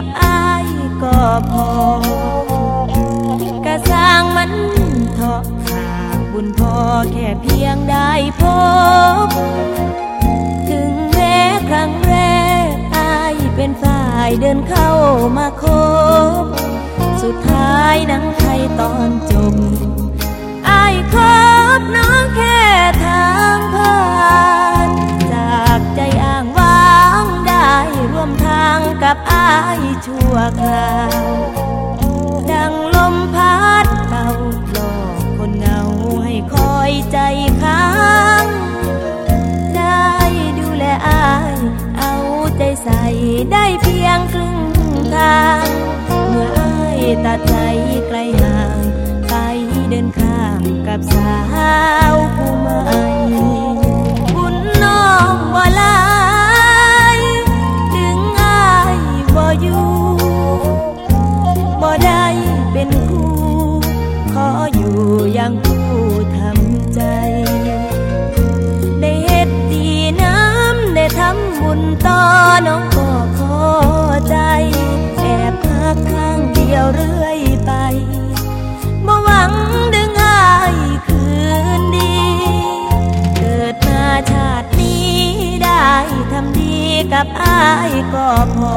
พอกะสร้างมันเถาะหากบุญพอแค่เพียงได้พบ ถึงแม้ครั้งแรกอายเป็นฝ่ายเดินเข้ามาคบ สุดท้ายหนังไทยตอนจบอายคบน้องแค่ ได้เพียงครึ่งทาง เมื่ออายตัดใจไกลห่าง ไปเดินข้างกับสาวผู้ใหม่ ต่อน้องก็ขอใจ แอบพักข้างเดียวเรื่อยไปบ่หวังดึงอายคืนดี เกิดมาชาตินี้ได้ทำดีกับอายก็พอ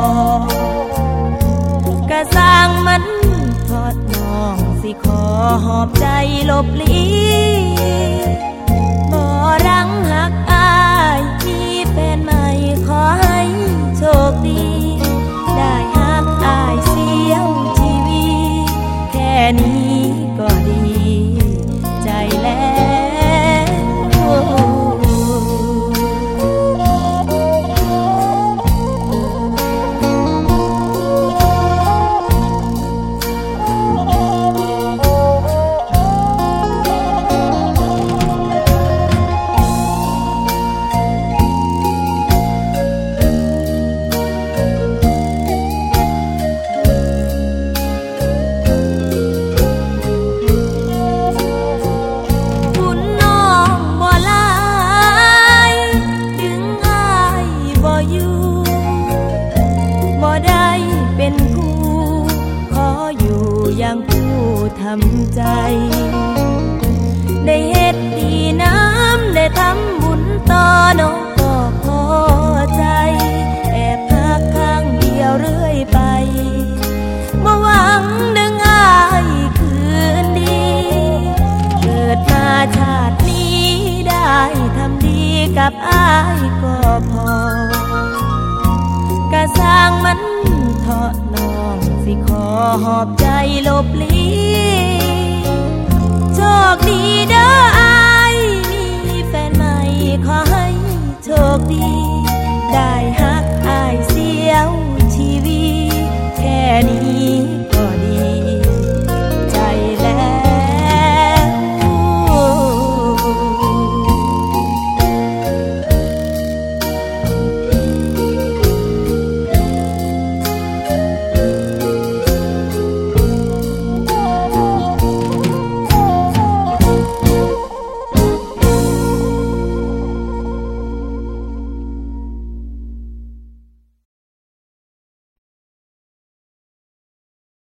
กระสร้างมันทอดน้องสิขอหอบใจลบหลีำใจ ได้เฮ็ดดีน้ำได้ทำบุญต่อน้องก็พอใจ แอบพักข้างเดียวเรื่อยไปบ่หวังดึงอายคืนดี เกิดมาชาตินี้ได้ทำดีกับอายก็พอกะสร้างมัน สิขอหอบใจลบลีโชคดีเด้อ